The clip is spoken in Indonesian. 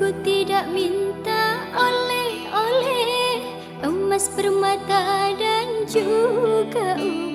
tak minta oleh-oleh Emas permata dan juga uang